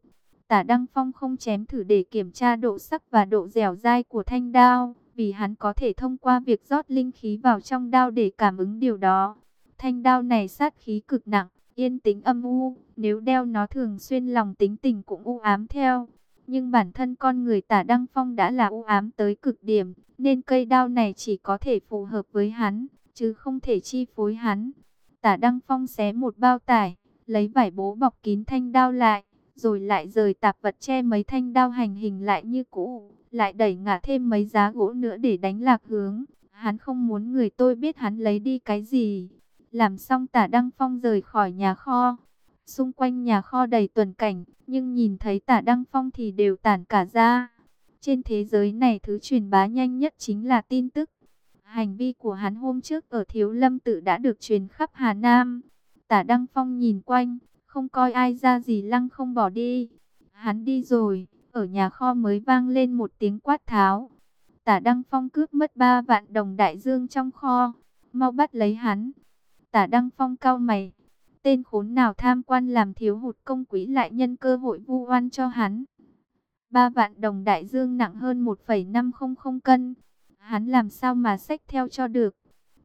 Tả Đăng Phong không chém thử để kiểm tra độ sắc và độ dẻo dai của thanh đao, vì hắn có thể thông qua việc rót linh khí vào trong đao để cảm ứng điều đó. Thanh đao này sát khí cực nặng, yên tĩnh âm u, nếu đeo nó thường xuyên lòng tính tình cũng u ám theo. Nhưng bản thân con người tả Đăng Phong đã là u ám tới cực điểm, nên cây đao này chỉ có thể phù hợp với hắn, chứ không thể chi phối hắn. Tả Đăng Phong xé một bao tải, lấy vải bố bọc kín thanh đao lại, rồi lại rời tạp vật che mấy thanh đao hành hình lại như cũ, lại đẩy ngả thêm mấy giá gỗ nữa để đánh lạc hướng. Hắn không muốn người tôi biết hắn lấy đi cái gì. Làm xong tả Đăng Phong rời khỏi nhà kho. Xung quanh nhà kho đầy tuần cảnh, nhưng nhìn thấy tả Đăng Phong thì đều tản cả ra. Trên thế giới này thứ truyền bá nhanh nhất chính là tin tức. Hành vi của hắn hôm trước ở Thiếu Lâm tự đã được truyền khắp Hà Nam. Tả Đăng Phong nhìn quanh, không coi ai ra gì lăng không bỏ đi. Hắn đi rồi, ở nhà kho mới vang lên một tiếng quát tháo. Tả Đăng Phong cướp mất 3 vạn đồng đại dương trong kho, mau bắt lấy hắn. Tả Đăng Phong cao mày, tên khốn nào tham quan làm thiếu hụt công quỹ lại nhân cơ hội vu oan cho hắn. 3 vạn đồng đại dương nặng hơn 1,500 cân, hắn làm sao mà xách theo cho được.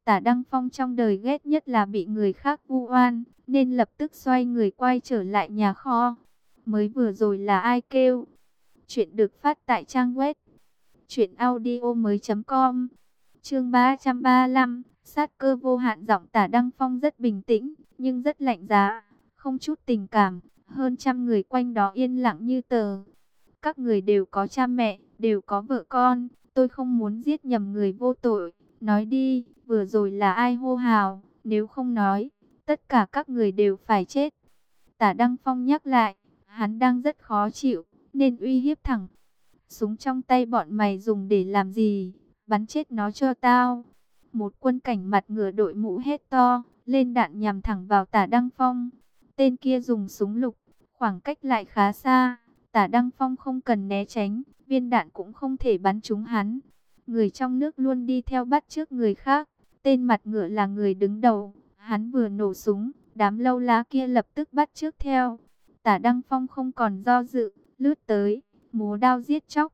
Tả Đăng Phong trong đời ghét nhất là bị người khác vu oan, nên lập tức xoay người quay trở lại nhà kho. Mới vừa rồi là ai kêu? Chuyện được phát tại trang web truyệnaudiomoi.com. Chương 335, Sát cơ vô hạn giọng tả Đăng Phong rất bình tĩnh, nhưng rất lạnh giá, không chút tình cảm. Hơn trăm người quanh đó yên lặng như tờ. Các người đều có cha mẹ, đều có vợ con. Tôi không muốn giết nhầm người vô tội. Nói đi, vừa rồi là ai hô hào, nếu không nói, tất cả các người đều phải chết. Tả Đăng Phong nhắc lại, hắn đang rất khó chịu, nên uy hiếp thẳng. Súng trong tay bọn mày dùng để làm gì? Bắn chết nó cho tao. Một quân cảnh mặt ngửa đội mũ hết to, lên đạn nhằm thẳng vào tả Đăng Phong. Tên kia dùng súng lục, khoảng cách lại khá xa. Tả Đăng Phong không cần né tránh, viên đạn cũng không thể bắn trúng hắn. Người trong nước luôn đi theo bắt trước người khác. Tên mặt ngựa là người đứng đầu. Hắn vừa nổ súng, đám lâu lá kia lập tức bắt trước theo. Tả Đăng Phong không còn do dự, lướt tới, múa đao giết chóc.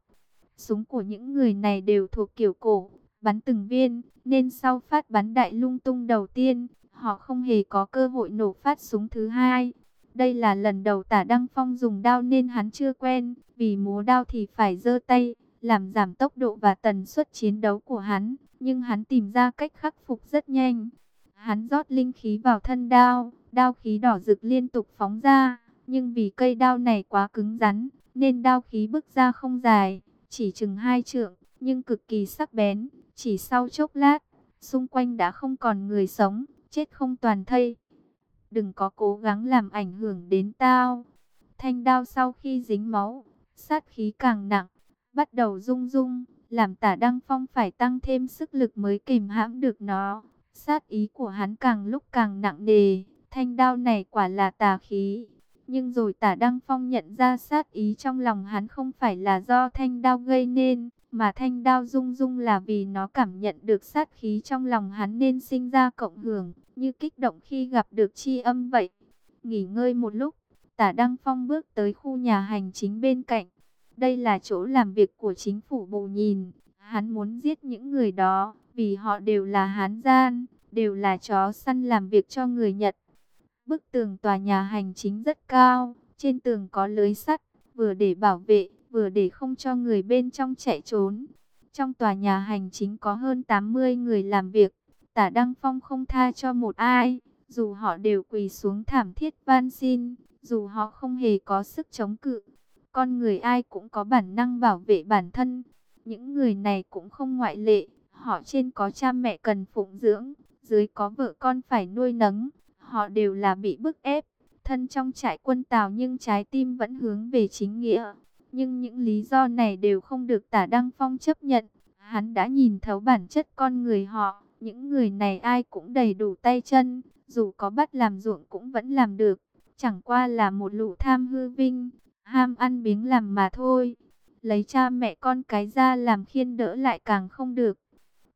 Súng của những người này đều thuộc kiểu cổ, bắn từng viên, nên sau phát bắn đại lung tung đầu tiên, họ không hề có cơ hội nổ phát súng thứ hai. Đây là lần đầu tả Đăng Phong dùng đao nên hắn chưa quen, vì múa đao thì phải giơ tay, làm giảm tốc độ và tần suất chiến đấu của hắn, nhưng hắn tìm ra cách khắc phục rất nhanh. Hắn rót linh khí vào thân đao, đao khí đỏ rực liên tục phóng ra, nhưng vì cây đao này quá cứng rắn, nên đao khí bức ra không dài, chỉ chừng hai trượng, nhưng cực kỳ sắc bén. Chỉ sau chốc lát, xung quanh đã không còn người sống, chết không toàn thây. Đừng có cố gắng làm ảnh hưởng đến tao. Thanh đao sau khi dính máu, sát khí càng nặng, bắt đầu rung rung, làm tả Đăng Phong phải tăng thêm sức lực mới kìm hãm được nó. Sát ý của hắn càng lúc càng nặng nề, thanh đao này quả là tà khí. Nhưng rồi tả Đăng Phong nhận ra sát ý trong lòng hắn không phải là do thanh đao gây nên, mà thanh đao rung rung là vì nó cảm nhận được sát khí trong lòng hắn nên sinh ra cộng hưởng, như kích động khi gặp được chi âm vậy. Nghỉ ngơi một lúc, tả Đăng Phong bước tới khu nhà hành chính bên cạnh. Đây là chỗ làm việc của chính phủ bù nhìn. Hắn muốn giết những người đó, vì họ đều là hán gian, đều là chó săn làm việc cho người Nhật. Bức tường tòa nhà hành chính rất cao, trên tường có lưới sắt, vừa để bảo vệ, vừa để không cho người bên trong chạy trốn. Trong tòa nhà hành chính có hơn 80 người làm việc, tả Đăng Phong không tha cho một ai, dù họ đều quỳ xuống thảm thiết van xin, dù họ không hề có sức chống cự. Con người ai cũng có bản năng bảo vệ bản thân, những người này cũng không ngoại lệ, họ trên có cha mẹ cần phụng dưỡng, dưới có vợ con phải nuôi nấng, họ đều là bị bức ép, thân trong trại quân tào nhưng trái tim vẫn hướng về chính nghĩa. Nhưng những lý do này đều không được tả Đăng Phong chấp nhận. Hắn đã nhìn thấu bản chất con người họ. Những người này ai cũng đầy đủ tay chân. Dù có bắt làm ruộng cũng vẫn làm được. Chẳng qua là một lũ tham hư vinh. Ham ăn biếng làm mà thôi. Lấy cha mẹ con cái ra làm khiên đỡ lại càng không được.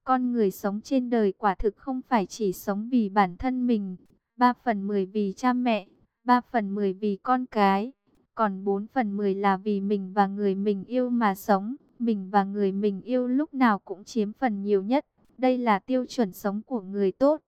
Con người sống trên đời quả thực không phải chỉ sống vì bản thân mình. Ba phần mười vì cha mẹ. Ba phần mười vì con cái còn 4 phần 10 là vì mình và người mình yêu mà sống. Mình và người mình yêu lúc nào cũng chiếm phần nhiều nhất. Đây là tiêu chuẩn sống của người tốt.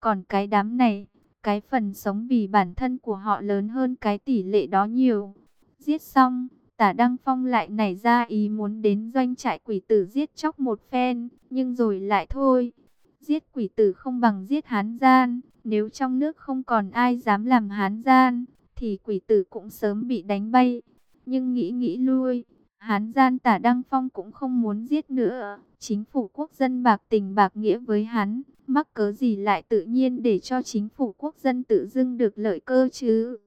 Còn cái đám này, cái phần sống vì bản thân của họ lớn hơn cái tỷ lệ đó nhiều. Giết xong, tả Đăng Phong lại nảy ra ý muốn đến doanh trại quỷ tử giết chóc một phen, nhưng rồi lại thôi. Giết quỷ tử không bằng giết hán gian, nếu trong nước không còn ai dám làm hán gian, thì quỷ tử cũng sớm bị đánh bay. Nhưng nghĩ nghĩ lui, Hán gian tả Đăng Phong cũng không muốn giết nữa. Chính phủ quốc dân bạc tình bạc nghĩa với hắn, mắc cớ gì lại tự nhiên để cho chính phủ quốc dân tự dưng được lợi cơ chứ.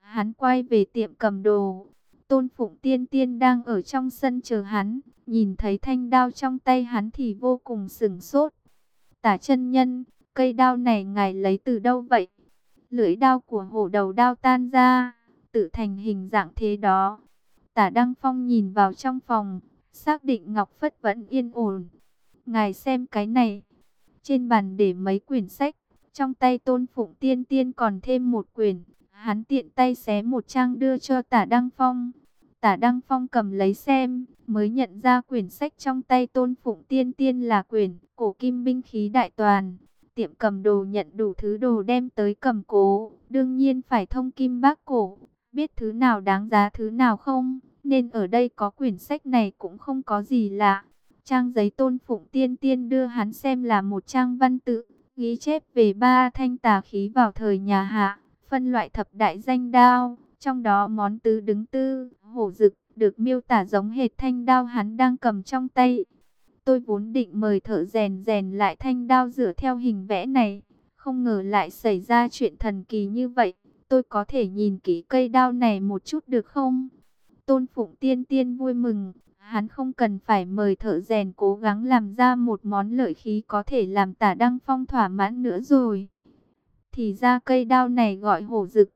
Hắn quay về tiệm cầm đồ. Tôn Phụng Tiên Tiên đang ở trong sân chờ hắn, nhìn thấy thanh đao trong tay hắn thì vô cùng sửng sốt. Tả chân nhân, cây đao này ngài lấy từ đâu vậy? lưỡi đao của hổ đầu đao tan ra, tự thành hình dạng thế đó. Tả Đăng Phong nhìn vào trong phòng, xác định Ngọc Phất vẫn yên ổn. Ngài xem cái này, trên bàn để mấy quyển sách, trong tay tôn phụng tiên tiên còn thêm một quyển. Hắn tiện tay xé một trang đưa cho tả Đăng Phong. Tả Đăng Phong cầm lấy xem, mới nhận ra quyển sách trong tay tôn phụng tiên tiên là quyển cổ kim binh khí đại toàn tiệm cầm đồ nhận đủ thứ đồ đem tới cầm cố, đương nhiên phải thông kim bác cổ, biết thứ nào đáng giá thứ nào không, nên ở đây có quyển sách này cũng không có gì lạ. Trang giấy tôn phụng tiên tiên đưa hắn xem là một trang văn tự, ghi chép về ba thanh tà khí vào thời nhà Hạ, phân loại thập đại danh đao, trong đó món tứ đứng tư, hổ dực, được miêu tả giống hệt thanh đao hắn đang cầm trong tay. Tôi vốn định mời thợ rèn rèn lại thanh đao dựa theo hình vẽ này, không ngờ lại xảy ra chuyện thần kỳ như vậy. Tôi có thể nhìn kỹ cây đao này một chút được không? Tôn Phụng Tiên Tiên vui mừng, hắn không cần phải mời thợ rèn cố gắng làm ra một món lợi khí có thể làm tả Đăng Phong thỏa mãn nữa rồi. Thì ra cây đao này gọi hổ rực.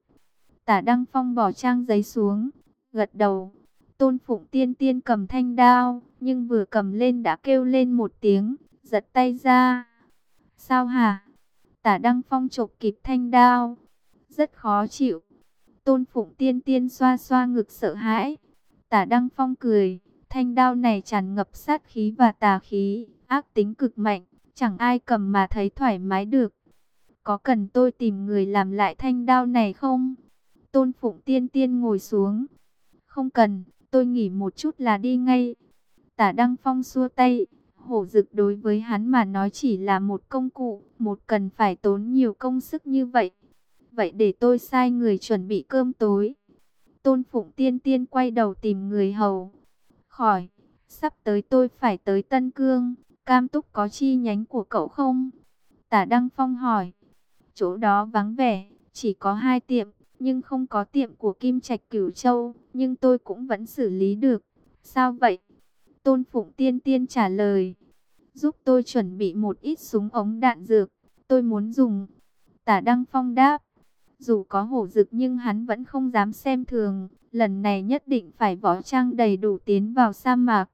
Tả Đăng Phong bỏ trang giấy xuống, gật đầu. Tôn Phụng Tiên Tiên cầm thanh đao, nhưng vừa cầm lên đã kêu lên một tiếng, giật tay ra. Sao hả? Tả Đăng Phong chộp kịp thanh đao. Rất khó chịu. Tôn Phụng Tiên Tiên xoa xoa ngực sợ hãi. Tả Đăng Phong cười. Thanh đao này tràn ngập sát khí và tà khí, ác tính cực mạnh, chẳng ai cầm mà thấy thoải mái được. Có cần tôi tìm người làm lại thanh đao này không? Tôn Phụng Tiên Tiên ngồi xuống. Không cần, tôi nghỉ một chút là đi ngay. Tả Đăng Phong xua tay, hổ dực đối với hắn mà nói chỉ là một công cụ, một cần phải tốn nhiều công sức như vậy. Vậy để tôi sai người chuẩn bị cơm tối. Tôn Phụng Tiên Tiên quay đầu tìm người hầu. Khỏi, sắp tới tôi phải tới Tân Cương, Cam Túc có chi nhánh của cậu không? Tả Đăng Phong hỏi. Chỗ đó vắng vẻ, chỉ có hai tiệm, nhưng không có tiệm của Kim Trạch Cửu Châu, nhưng tôi cũng vẫn xử lý được. Sao vậy? Tôn Phụng Tiên Tiên trả lời. Giúp tôi chuẩn bị một ít súng ống đạn dược, tôi muốn dùng. Tả Đăng Phong đáp. Dù có hổ dực nhưng hắn vẫn không dám xem thường. Lần này nhất định phải võ trang đầy đủ tiến vào sa mạc.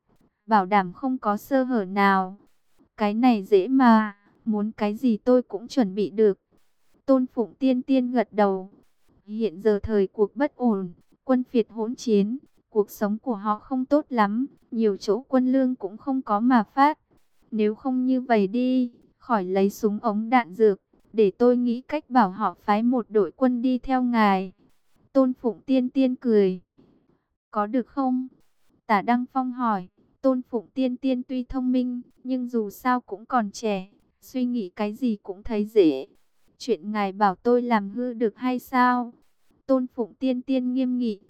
Bảo đảm không có sơ hở nào. Cái này dễ mà. Muốn cái gì tôi cũng chuẩn bị được. Tôn Phụng Tiên Tiên gật đầu. Hiện giờ thời cuộc bất ổn. Quân phiệt hỗn chiến. Cuộc sống của họ không tốt lắm. Nhiều chỗ quân lương cũng không có mà phát. Nếu không như vậy đi. Khỏi lấy súng ống đạn dược để tôi nghĩ cách bảo họ phái một đội quân đi theo ngài. Tôn Phụng Tiên Tiên cười. Có được không? Tả Đăng Phong hỏi. Tôn Phụng Tiên Tiên tuy thông minh, nhưng dù sao cũng còn trẻ. Suy nghĩ cái gì cũng thấy dễ. Chuyện ngài bảo tôi làm hư được hay sao? Tôn Phụng Tiên Tiên nghiêm nghị.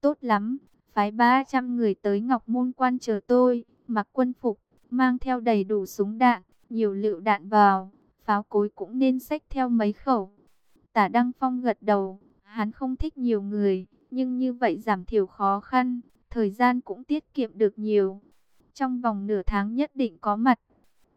Tốt lắm, phái 300 người tới Ngọc Môn Quan chờ tôi, mặc quân phục, mang theo đầy đủ súng đạn, nhiều lựu đạn vào pháo cối cũng nên xách theo mấy khẩu. Tả Đăng Phong gật đầu, hắn không thích nhiều người, nhưng như vậy giảm thiểu khó khăn, thời gian cũng tiết kiệm được nhiều. Trong vòng nửa tháng nhất định có mặt.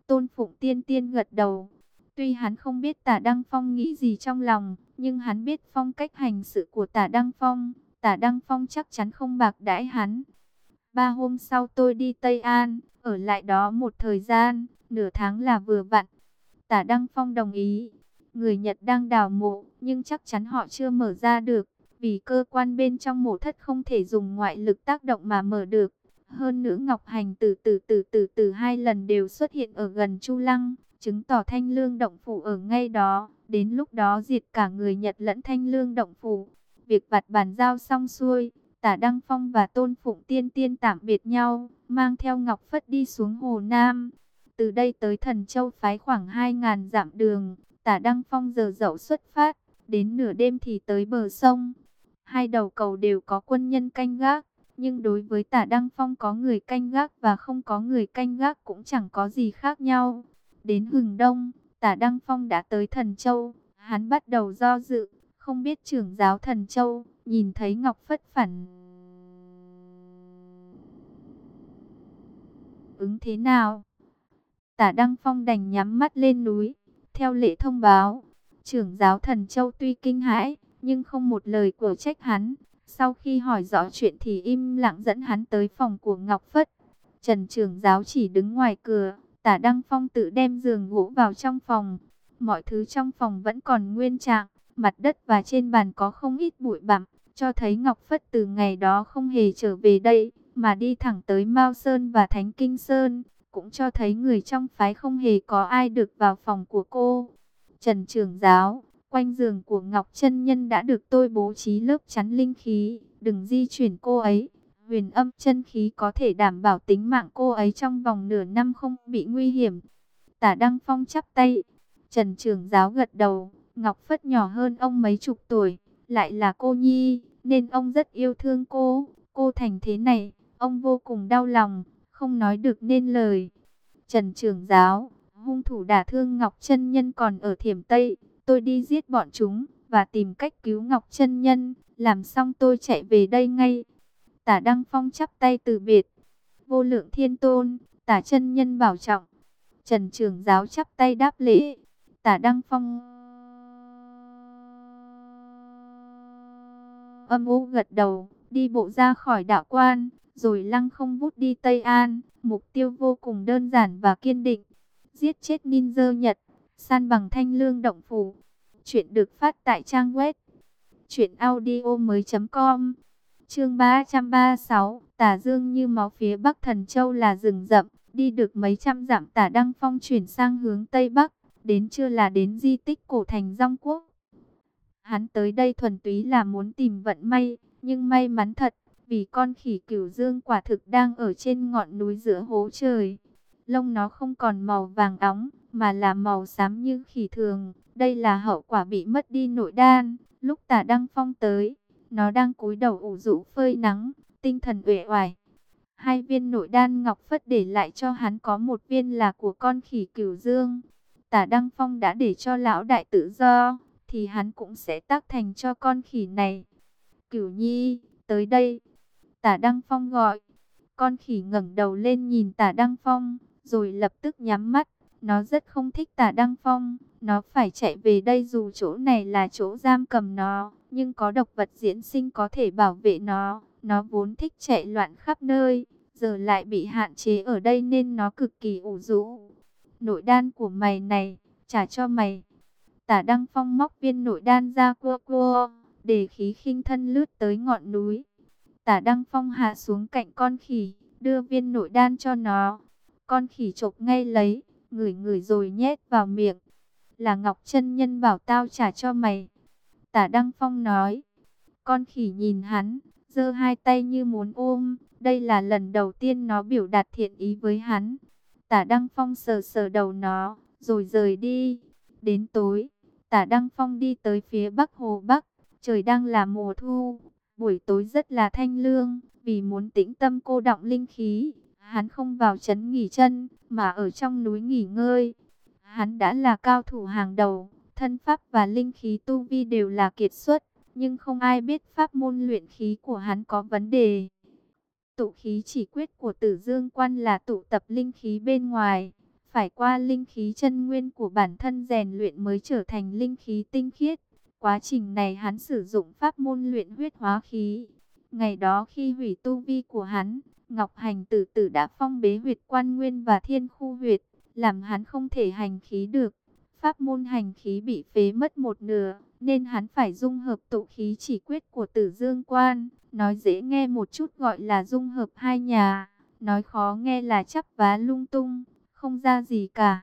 Tôn Phụng Tiên Tiên gật đầu. Tuy hắn không biết Tả Đăng Phong nghĩ gì trong lòng, nhưng hắn biết phong cách hành sự của Tả Đăng Phong. Tả Đăng Phong chắc chắn không bạc đãi hắn. Ba hôm sau tôi đi Tây An, ở lại đó một thời gian, nửa tháng là vừa vặn. Tả Đăng Phong đồng ý. Người Nhật đang đào mộ, nhưng chắc chắn họ chưa mở ra được. Vì cơ quan bên trong mộ thất không thể dùng ngoại lực tác động mà mở được. Hơn nữa Ngọc Hành từ từ từ từ từ hai lần đều xuất hiện ở gần Chu Lăng, chứng tỏ thanh lương động phủ ở ngay đó. Đến lúc đó diệt cả người Nhật lẫn thanh lương động phủ. Việc vặt bàn giao xong xuôi, Tả Đăng Phong và Tôn Phụng Tiên Tiên tạm biệt nhau, mang theo Ngọc Phất đi xuống Hồ Nam. Từ đây tới Thần Châu phái khoảng 2.000 dặm đường, tả Đăng Phong giờ dậu xuất phát, đến nửa đêm thì tới bờ sông. Hai đầu cầu đều có quân nhân canh gác, nhưng đối với tả Đăng Phong có người canh gác và không có người canh gác cũng chẳng có gì khác nhau. Đến hừng đông, tả Đăng Phong đã tới Thần Châu, hắn bắt đầu do dự, không biết trưởng giáo Thần Châu, nhìn thấy Ngọc Phất phản. Ứng thế nào? Tả Đăng Phong đành nhắm mắt lên núi. Theo lệ thông báo, trưởng giáo thần châu tuy kinh hãi, nhưng không một lời của trách hắn. Sau khi hỏi rõ chuyện thì im lặng dẫn hắn tới phòng của Ngọc Phất. Trần trưởng giáo chỉ đứng ngoài cửa, tả Đăng Phong tự đem giường gỗ vào trong phòng. Mọi thứ trong phòng vẫn còn nguyên trạng, mặt đất và trên bàn có không ít bụi bặm, cho thấy Ngọc Phất từ ngày đó không hề trở về đây, mà đi thẳng tới Mao Sơn và Thánh Kinh Sơn cũng cho thấy người trong phái không hề có ai được vào phòng của cô. Trần trưởng giáo, quanh giường của Ngọc Chân Nhân đã được tôi bố trí lớp chắn linh khí, đừng di chuyển cô ấy, Huyền âm chân khí có thể đảm bảo tính mạng cô ấy trong vòng nửa năm không bị nguy hiểm. Tả Đăng Phong chắp tay. Trần trưởng giáo gật đầu. Ngọc Phất nhỏ hơn ông mấy chục tuổi. Lại là cô Nhi. Nên ông rất yêu thương cô. Cô thành thế này. Ông vô cùng đau lòng. Không nói được nên lời. Trần trưởng giáo. Hung thủ đả thương Ngọc chân Nhân còn ở thiểm Tây. Tôi đi giết bọn chúng. Và tìm cách cứu Ngọc chân Nhân. Làm xong tôi chạy về đây ngay. Tả Đăng Phong chắp tay từ biệt. Vô lượng thiên tôn, tả chân nhân bảo trọng. Trần Trường Giáo chắp tay đáp lễ. Tả Đăng Phong âm u gật đầu, đi bộ ra khỏi đạo quan, rồi lăng không vút đi Tây An. Mục tiêu vô cùng đơn giản và kiên định. Giết chết ninja Nhật, san bằng thanh lương động phủ. Chuyện được phát tại trang web chuyện audio mới.com Chương 336, Tả Dương như máu phía Bắc Thần Châu là rừng rậm, đi được mấy trăm dặm Tả Đăng Phong chuyển sang hướng Tây Bắc, đến chưa là đến di tích cổ thành Dông Quốc. Hắn tới đây thuần túy là muốn tìm vận may, nhưng may mắn thật, vì con khỉ cửu dương quả thực đang ở trên ngọn núi giữa hố trời. Lông nó không còn màu vàng óng, mà là màu xám như khỉ thường. Đây là hậu quả bị mất đi nội đan, lúc tả Đăng Phong tới nó đang cúi đầu ủ rũ phơi nắng, tinh thần uể oải. Hai viên nội đan ngọc phất để lại cho hắn có một viên là của con khỉ cửu dương. Tả Đăng Phong đã để cho lão đại tự do, thì hắn cũng sẽ tác thành cho con khỉ này. Cửu nhi, tới đây. Tả Đăng Phong gọi. Con khỉ ngẩng đầu lên nhìn tả Đăng Phong, rồi lập tức nhắm mắt. Nó rất không thích tả Đăng Phong, nó phải chạy về đây dù chỗ này là chỗ giam cầm nó nhưng có độc vật diễn sinh có thể bảo vệ nó. Nó vốn thích chạy loạn khắp nơi, giờ lại bị hạn chế ở đây nên nó cực kỳ ủ rũ. Nội đan của mày này, trả cho mày. Tả Đăng Phong móc viên nội đan ra cua cua, để khí khinh thân lướt tới ngọn núi. Tả Đăng Phong hạ xuống cạnh con khỉ, đưa viên nội đan cho nó. Con khỉ chộp ngay lấy, ngửi ngửi rồi nhét vào miệng. Là Ngọc chân Nhân bảo tao trả cho mày. Tả Đăng Phong nói. Con khỉ nhìn hắn, giơ hai tay như muốn ôm. Đây là lần đầu tiên nó biểu đạt thiện ý với hắn. Tả Đăng Phong sờ sờ đầu nó, rồi rời đi. Đến tối, Tả Đăng Phong đi tới phía bắc hồ Bắc. Trời đang là mùa thu, buổi tối rất là thanh lương. Vì muốn tĩnh tâm cô động linh khí, hắn không vào trấn nghỉ chân, mà ở trong núi nghỉ ngơi. Hắn đã là cao thủ hàng đầu, thân pháp và linh khí tu vi đều là kiệt xuất, nhưng không ai biết pháp môn luyện khí của hắn có vấn đề. Tụ khí chỉ quyết của tử dương quan là tụ tập linh khí bên ngoài, phải qua linh khí chân nguyên của bản thân rèn luyện mới trở thành linh khí tinh khiết. Quá trình này hắn sử dụng pháp môn luyện huyết hóa khí. Ngày đó khi hủy tu vi của hắn, Ngọc Hành tử tử đã phong bế huyệt quan nguyên và thiên khu huyệt, làm hắn không thể hành khí được pháp môn hành khí bị phế mất một nửa, nên hắn phải dung hợp tụ khí chỉ quyết của tử dương quan. Nói dễ nghe một chút gọi là dung hợp hai nhà, nói khó nghe là chắp vá lung tung, không ra gì cả.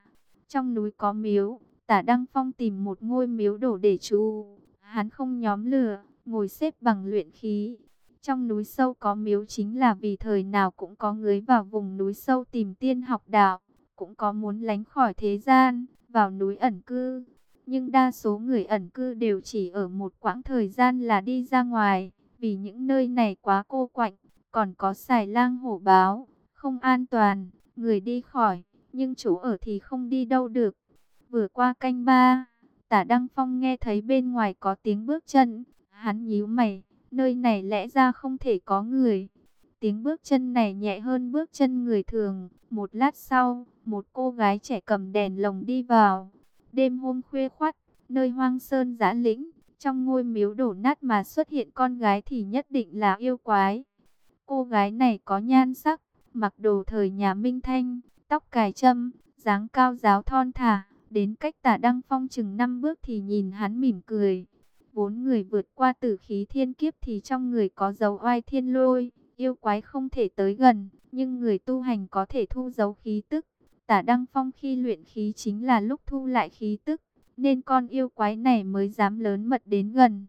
Trong núi có miếu, tả Đăng Phong tìm một ngôi miếu đổ để trú. Hắn không nhóm lửa, ngồi xếp bằng luyện khí. Trong núi sâu có miếu chính là vì thời nào cũng có người vào vùng núi sâu tìm tiên học đạo, cũng có muốn lánh khỏi thế gian, vào núi ẩn cư. Nhưng đa số người ẩn cư đều chỉ ở một quãng thời gian là đi ra ngoài, vì những nơi này quá cô quạnh, còn có xài lang hổ báo, không an toàn, người đi khỏi, nhưng chỗ ở thì không đi đâu được. Vừa qua canh ba, tả Đăng Phong nghe thấy bên ngoài có tiếng bước chân, hắn nhíu mày, nơi này lẽ ra không thể có người. Tiếng bước chân này nhẹ hơn bước chân người thường. Một lát sau, một cô gái trẻ cầm đèn lồng đi vào. Đêm hôm khuya khoắt, nơi hoang sơn giã lĩnh, trong ngôi miếu đổ nát mà xuất hiện con gái thì nhất định là yêu quái. Cô gái này có nhan sắc, mặc đồ thời nhà Minh Thanh, tóc cài châm, dáng cao giáo thon thả, đến cách tả đăng phong chừng năm bước thì nhìn hắn mỉm cười. Bốn người vượt qua tử khí thiên kiếp thì trong người có dấu oai thiên lôi, Yêu quái không thể tới gần, nhưng người tu hành có thể thu dấu khí tức. Tả Đăng Phong khi luyện khí chính là lúc thu lại khí tức, nên con yêu quái này mới dám lớn mật đến gần.